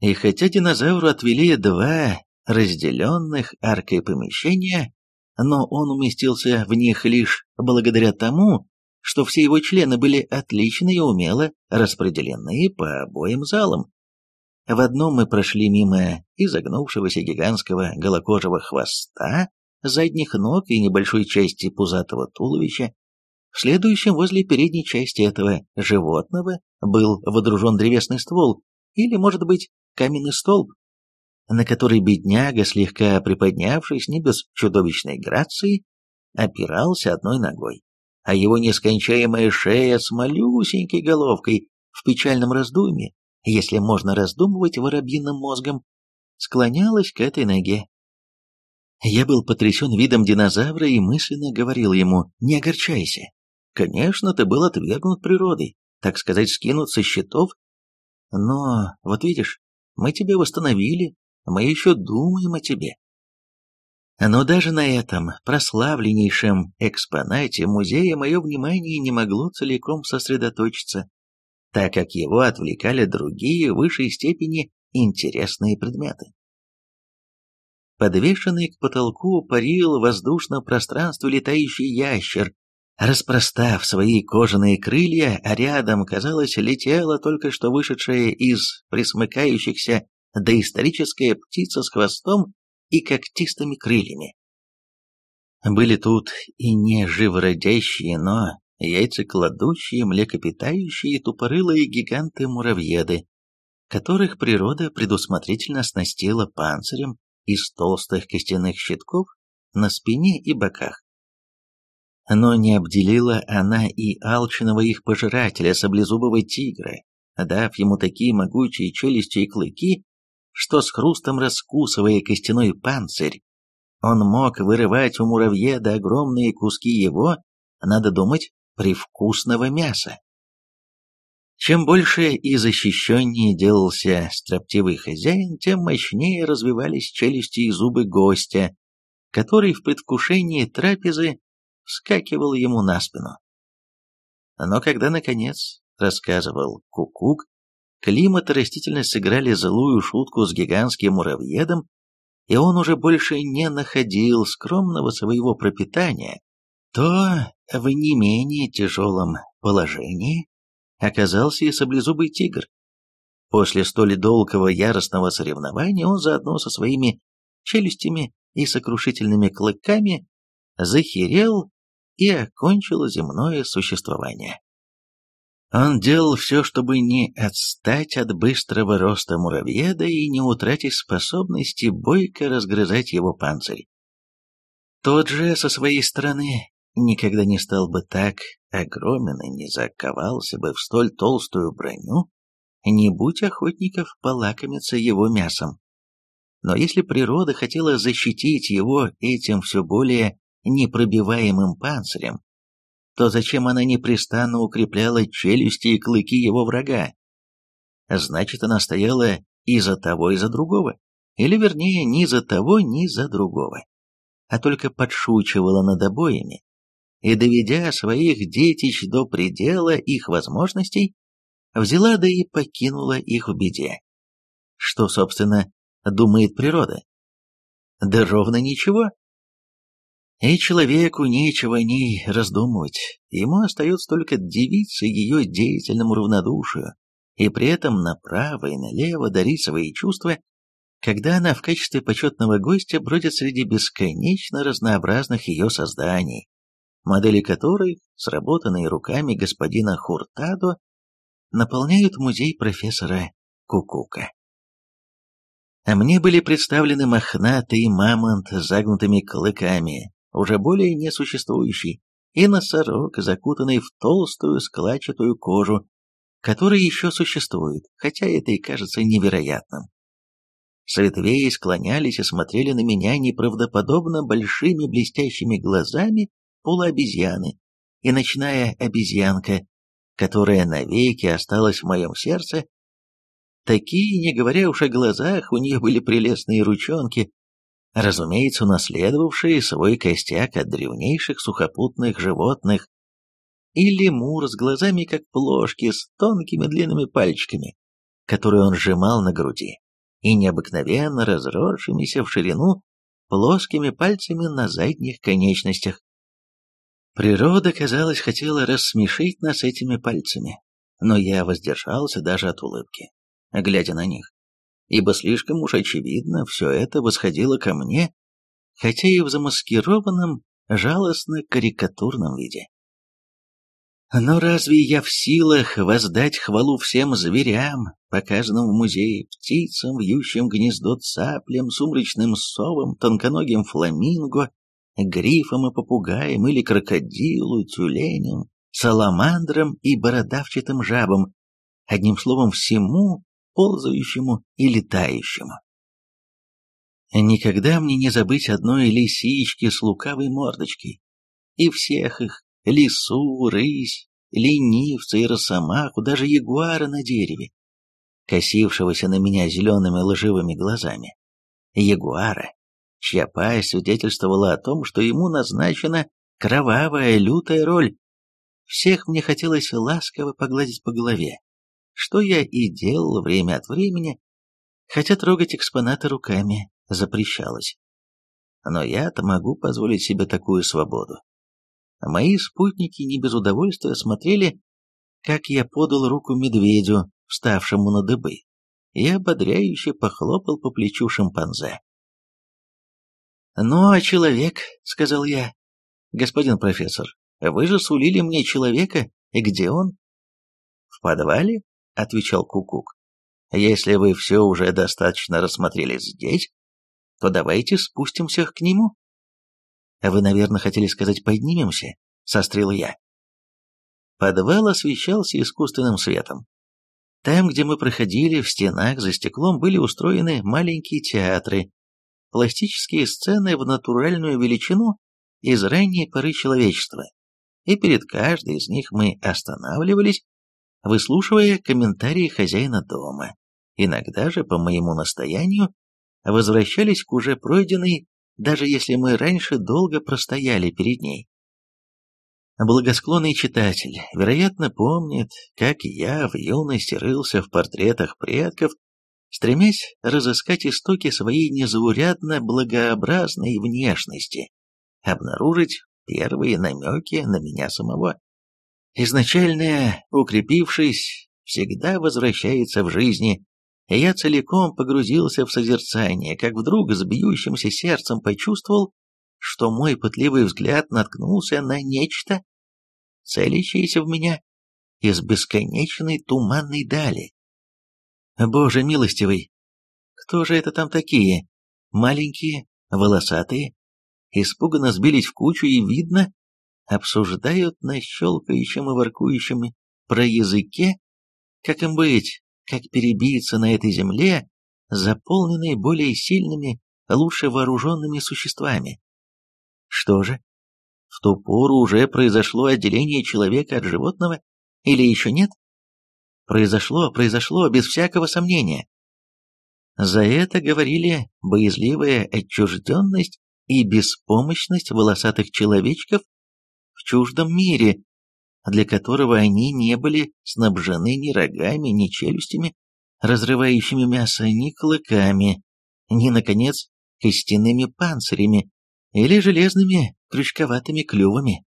и хотя динозавру отвели два разделенных аркой помещения, но он уместился в них лишь благодаря тому, что все его члены были отлично и умело распределены по обоим залам. В одном мы прошли мимо изогнувшегося гигантского голокожего хвоста, задних ног и небольшой части пузатого туловища. В следующем возле передней части этого животного был водружен древесный ствол, или, может быть, каменный столб, на который бедняга, слегка приподнявшись не без чудовищной грации, опирался одной ногой, а его нескончаемая шея с малюсенькой головкой в печальном раздумье, если можно раздумывать воробьиным мозгом, склонялась к этой ноге. Я был потрясен видом динозавра и мысленно говорил ему «Не огорчайся». Конечно, ты был отвергнут природой, так сказать, скинут со счетов. Но, вот видишь, мы тебя восстановили, мы еще думаем о тебе. Но даже на этом прославленнейшем экспонате музея мое внимание не могло целиком сосредоточиться, так как его отвлекали другие в высшей степени интересные предметы. Подвешенный к потолку парил в воздушном пространстве летающий ящер, распростав свои кожаные крылья, а рядом, казалось, летела только что вышедшая из присмыкающихся доисторическая птица с хвостом и когтистыми крыльями. Были тут и не живородящие, но яйцекладущие, млекопитающие, тупорылые гиганты-муравьеды, которых природа предусмотрительно оснастила панцирем из толстых костяных щитков на спине и боках. Но не обделила она и алчного их пожирателя, саблезубого тигра, дав ему такие могучие челюсти и клыки, что с хрустом раскусывая костяной панцирь, он мог вырывать у муравьеда огромные куски его, надо думать, привкусного мяса. Чем больше и защищеннее делался строптивый хозяин, тем мощнее развивались челюсти и зубы гостя, который в предвкушении трапезы вскакивал ему на спину. Но когда, наконец, рассказывал Кукук, климат и растительность сыграли злую шутку с гигантским муравьедом, и он уже больше не находил скромного своего пропитания, то в не менее тяжелом положении оказался и саблезубый тигр. После столь долгого яростного соревнования он заодно со своими челюстями и сокрушительными клыками захерел и окончил земное существование. Он делал все, чтобы не отстать от быстрого роста муравьеда и не утратить способности бойко разгрызать его панцирь. Тот же, со своей стороны, никогда не стал бы так огромен и не заковался бы в столь толстую броню, не будь охотников полакомиться его мясом. Но если природа хотела защитить его этим все более непробиваемым панцирем, то зачем она непрестанно укрепляла челюсти и клыки его врага? Значит, она стояла и за того, и за другого. Или, вернее, ни за того, ни за другого. А только подшучивала над обоями. И, доведя своих детищ до предела их возможностей, взяла да и покинула их в беде. Что, собственно, думает природа? Да ровно ничего. И человеку нечего о ней раздумывать, ему остается только дивиться ее деятельному равнодушию и при этом направо и налево дарить свои чувства, когда она в качестве почетного гостя бродит среди бесконечно разнообразных ее созданий, модели которых, сработанные руками господина Хуртадо, наполняют музей профессора Кукука. А мне были представлены мохнатый мамонт с загнутыми клыками, уже более несуществующий, и носорог, закутанный в толстую складчатую кожу, который еще существует, хотя это и кажется невероятным. С склонялись и смотрели на меня неправдоподобно большими блестящими глазами полуобезьяны и ночная обезьянка, которая навеки осталась в моем сердце. Такие, не говоря уж о глазах, у нее были прелестные ручонки, разумеется, унаследовавшие свой костяк от древнейших сухопутных животных, и лемур с глазами как плошки с тонкими длинными пальчиками, которые он сжимал на груди, и необыкновенно разросшимися в ширину плоскими пальцами на задних конечностях. Природа, казалось, хотела рассмешить нас этими пальцами, но я воздержался даже от улыбки, глядя на них ибо слишком уж очевидно все это восходило ко мне, хотя и в замаскированном, жалостно-карикатурном виде. Но разве я в силах воздать хвалу всем зверям, показанным в музее, птицам, вьющим гнездо цаплям, сумрачным совам, тонконогим фламинго, грифам и попугаям или крокодилу, тюленям, саламандрам и бородавчатым жабам, одним словом, всему, ползающему и летающему. Никогда мне не забыть одной лисички с лукавой мордочкой. И всех их, лису, рысь, ленивца и росомаху, даже ягуара на дереве, косившегося на меня зелеными лживыми глазами. Ягуара, чья пасть свидетельствовала о том, что ему назначена кровавая лютая роль. Всех мне хотелось ласково погладить по голове, что я и делал время от времени, хотя трогать экспонаты руками запрещалось. Но я-то могу позволить себе такую свободу. Мои спутники не без удовольствия смотрели, как я подал руку медведю, вставшему на дыбы, и ободряюще похлопал по плечу шимпанзе. «Ну, а человек», — сказал я, — «господин профессор, вы же сулили мне человека, и где он?» «В подвале?» — отвечал Кукук. «Если вы все уже достаточно рассмотрели здесь, то давайте спустимся к нему». «Вы, наверное, хотели сказать «поднимемся», — сострил я. Подвал освещался искусственным светом. Там, где мы проходили, в стенах за стеклом были устроены маленькие театры, пластические сцены в натуральную величину из ранней поры человечества, и перед каждой из них мы останавливались, выслушивая комментарии хозяина дома. Иногда же, по моему настоянию, возвращались к уже пройденной, даже если мы раньше долго простояли перед ней. Благосклонный читатель, вероятно, помнит, как я в юности рылся в портретах предков, стремясь разыскать истоки своей незаурядно благообразной внешности, обнаружить первые намеки на меня самого. Изначально укрепившись, всегда возвращается в жизни, и я целиком погрузился в созерцание, как вдруг с бьющимся сердцем почувствовал, что мой пытливый взгляд наткнулся на нечто, целящееся в меня из бесконечной туманной дали. Боже милостивый, кто же это там такие? Маленькие, волосатые, испуганно сбились в кучу и, видно, обсуждают на щелкающем и воркующем про языке, как им быть, как перебиться на этой земле, заполненной более сильными, лучше вооруженными существами. Что же, в ту пору уже произошло отделение человека от животного, или еще нет? Произошло, произошло, без всякого сомнения. За это говорили боязливая отчужденность и беспомощность волосатых человечков в чуждом мире, для которого они не были снабжены ни рогами, ни челюстями, разрывающими мясо, ни клыками, ни, наконец, костяными панцирями или железными крючковатыми клювами.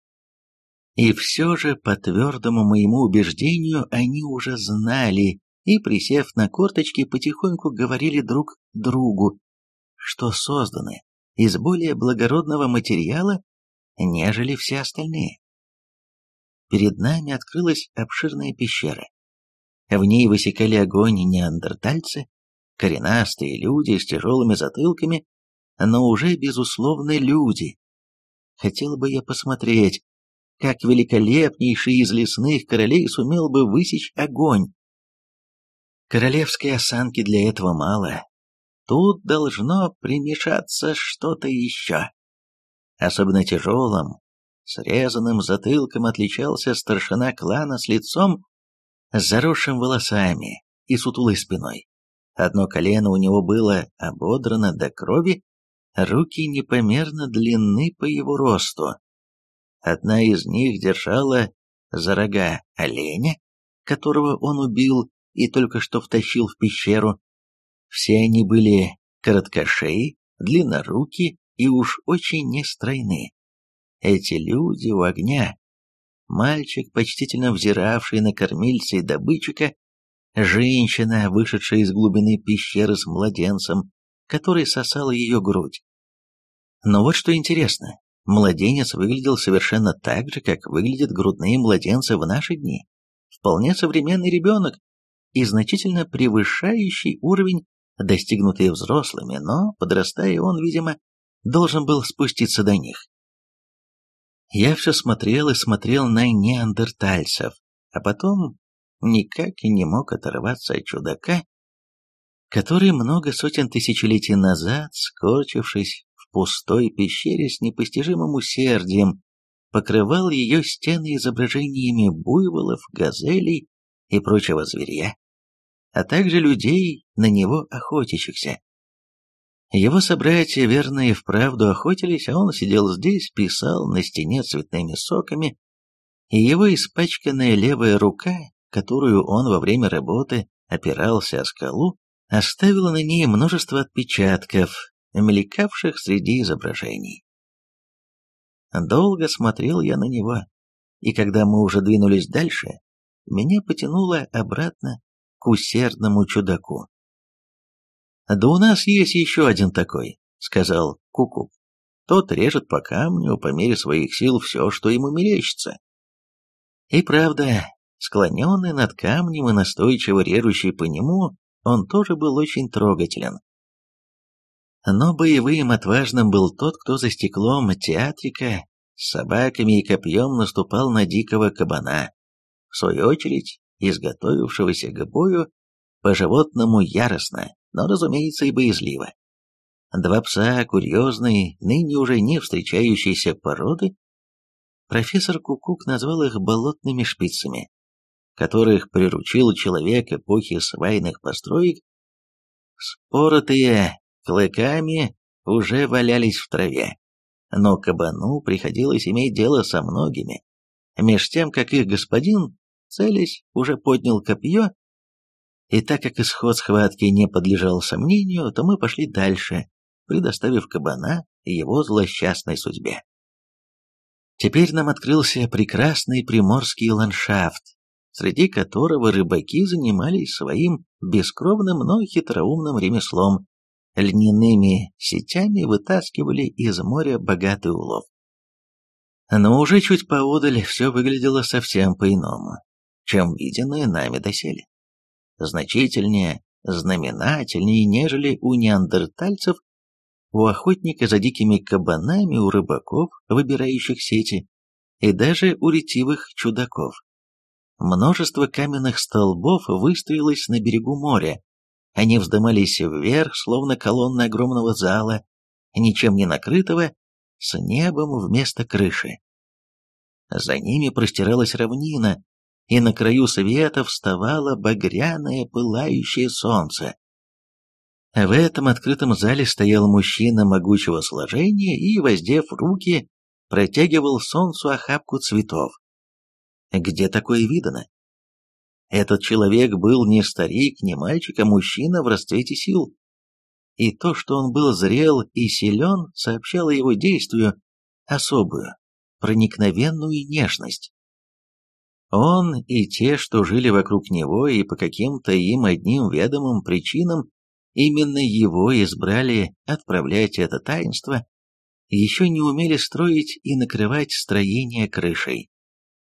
И все же, по твердому моему убеждению, они уже знали и, присев на корточки, потихоньку говорили друг другу, что созданы из более благородного материала, нежели все остальные. Перед нами открылась обширная пещера. В ней высекали огонь неандертальцы, коренастые люди с тяжелыми затылками, но уже, безусловно, люди. Хотел бы я посмотреть, как великолепнейший из лесных королей сумел бы высечь огонь. Королевской осанки для этого мало. Тут должно примешаться что-то еще. Особенно тяжелым, срезанным затылком отличался старшина клана с лицом, с заросшим волосами и сутулой спиной. Одно колено у него было ободрано до крови, руки непомерно длинны по его росту. Одна из них держала за рога оленя, которого он убил и только что втащил в пещеру. Все они были короткошеи, длинноруки и уж очень нестройны. Эти люди у огня. Мальчик, почтительно взиравший на кормильца и добытчика, женщина, вышедшая из глубины пещеры с младенцем, который сосал ее грудь. Но вот что интересно, младенец выглядел совершенно так же, как выглядят грудные младенцы в наши дни. Вполне современный ребенок и значительно превышающий уровень, достигнутый взрослыми, но, подрастая, он, видимо, должен был спуститься до них. Я все смотрел и смотрел на неандертальцев, а потом никак и не мог оторваться от чудака, который много сотен тысячелетий назад, скорчившись пустой пещере с непостижимым усердием, покрывал ее стены изображениями буйволов, газелей и прочего зверя, а также людей, на него охотящихся. Его собратья, верно и вправду охотились, а он сидел здесь, писал на стене цветными соками, и его испачканная левая рука, которую он во время работы опирался о скалу, оставила на ней множество отпечатков, мелькавших среди изображений. Долго смотрел я на него, и когда мы уже двинулись дальше, меня потянуло обратно к усердному чудаку. «Да у нас есть еще один такой», — сказал Куку. «Тот режет по камню по мере своих сил все, что ему мерещится». И правда, склоненный над камнем и настойчиво режущий по нему, он тоже был очень трогателен. Но боевым отважным был тот, кто за стеклом театрика с собаками и копьем наступал на дикого кабана. В свою очередь, изготовившегося к бою, по-животному яростно, но, разумеется, и боязливо. Два пса курьезной, ныне уже не встречающейся породы, профессор Кукук назвал их болотными шпицами, которых приручил человек эпохи свайных построек, споротые клыками уже валялись в траве, но кабану приходилось иметь дело со многими, меж тем, как их господин, целясь, уже поднял копье, и так как исход схватки не подлежал сомнению, то мы пошли дальше, предоставив кабана его злосчастной судьбе. Теперь нам открылся прекрасный приморский ландшафт, среди которого рыбаки занимались своим бескровным, но хитроумным ремеслом, льняными сетями вытаскивали из моря богатый улов. Но уже чуть поодаль все выглядело совсем по-иному, чем виденное нами доселе. Значительнее, знаменательнее, нежели у неандертальцев, у охотника за дикими кабанами, у рыбаков, выбирающих сети, и даже у ретивых чудаков. Множество каменных столбов выстроилось на берегу моря, они вздымались вверх, словно колонны огромного зала, ничем не накрытого, с небом вместо крыши. За ними простиралась равнина, и на краю света вставало багряное пылающее солнце. В этом открытом зале стоял мужчина могучего сложения и, воздев руки, протягивал солнцу охапку цветов. Где такое видано? Этот человек был не старик, не мальчик, а мужчина в расцвете сил. И то, что он был зрел и силен, сообщало его действию особую, проникновенную нежность. Он и те, что жили вокруг него, и по каким-то им одним ведомым причинам именно его избрали отправлять это таинство, еще не умели строить и накрывать строение крышей.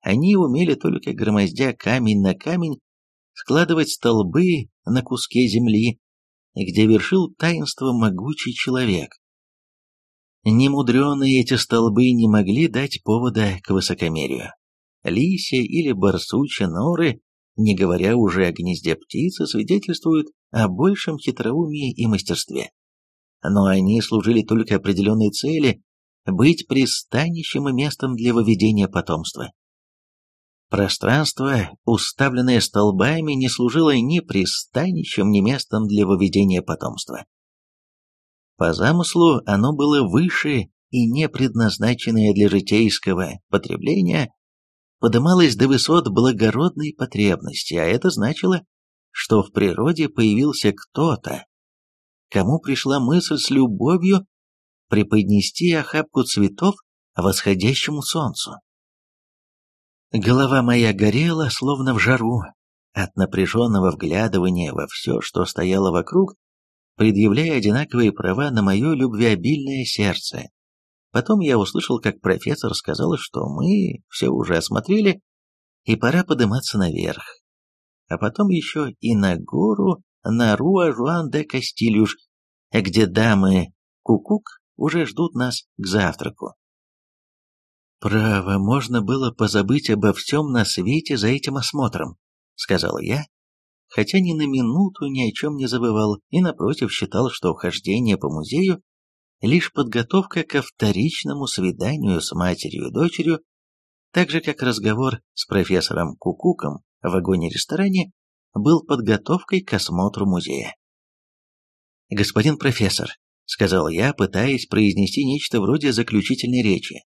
Они умели только громоздя камень на камень, складывать столбы на куске земли, где вершил таинство могучий человек. Немудреные эти столбы не могли дать повода к высокомерию. Лисья или барсучья норы, не говоря уже о гнезде птицы, свидетельствуют о большем хитроумии и мастерстве. Но они служили только определенной цели – быть пристанищем и местом для выведения потомства. Пространство, уставленное столбами, не служило ни пристанищем, ни местом для выведения потомства. По замыслу оно было выше и не предназначенное для житейского потребления, подымалось до высот благородной потребности, а это значило, что в природе появился кто-то, кому пришла мысль с любовью преподнести охапку цветов восходящему солнцу. Голова моя горела, словно в жару, от напряженного вглядывания во все, что стояло вокруг, предъявляя одинаковые права на мое любвеобильное сердце. Потом я услышал, как профессор сказал, что мы все уже осмотрели, и пора подниматься наверх. А потом еще и на гору, на Руа-Жуан-де-Кастильюш, где дамы Кукук уже ждут нас к завтраку. «Право, можно было позабыть обо всем на свете за этим осмотром», — сказал я, хотя ни на минуту ни о чем не забывал и, напротив, считал, что хождение по музею — лишь подготовка ко вторичному свиданию с матерью и дочерью, так же, как разговор с профессором Кукуком в вагоне-ресторане был подготовкой к осмотру музея. «Господин профессор», — сказал я, пытаясь произнести нечто вроде заключительной речи,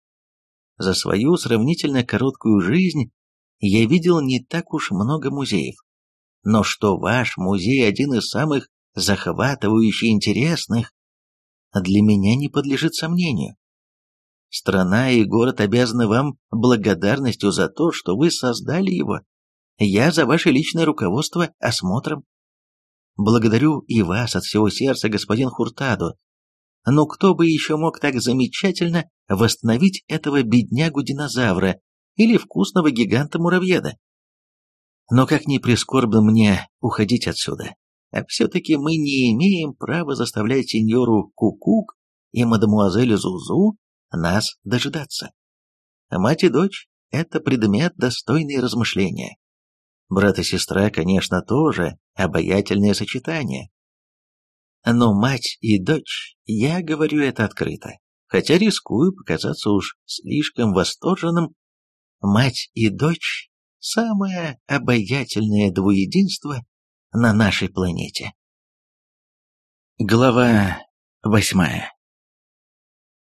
за свою сравнительно короткую жизнь я видел не так уж много музеев. Но что ваш музей один из самых захватывающих интересных, для меня не подлежит сомнению. Страна и город обязаны вам благодарностью за то, что вы создали его. Я за ваше личное руководство осмотром. Благодарю и вас от всего сердца, господин Хуртадо, но кто бы еще мог так замечательно восстановить этого беднягу-динозавра или вкусного гиганта-муравьеда? Но как ни прискорбно мне уходить отсюда, а все-таки мы не имеем права заставлять сеньору Кукук и мадемуазель Зузу нас дожидаться. Мать и дочь — это предмет достойный размышления. Брат и сестра, конечно, тоже обаятельное сочетание. Но мать и дочь, я говорю это открыто, хотя рискую показаться уж слишком восторженным, мать и дочь – самое обаятельное двуединство на нашей планете. Глава восьмая